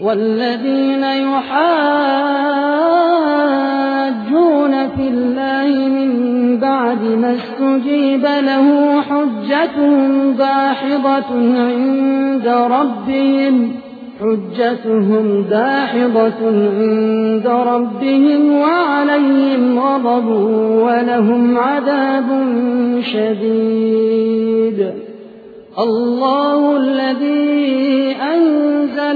والذين يحاجون في الله من بعد ما استجيب له حجتهم داحضة عند ربهم حجتهم داحضة عند ربهم وعليهم غضب ولهم عذاب شديد. الله الذي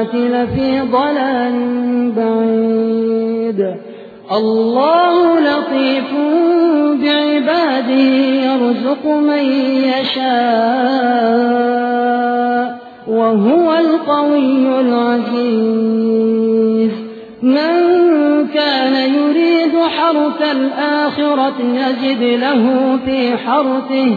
الساعة لفي ضلال بعيد. الله لطيف بعباده يرزق من يشاء وهو القوي العزيز. من كان يريد حرث الآخرة يجد له في حرثه.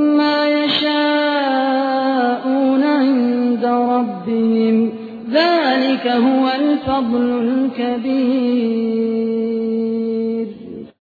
ذلك هو الفضل الكبير.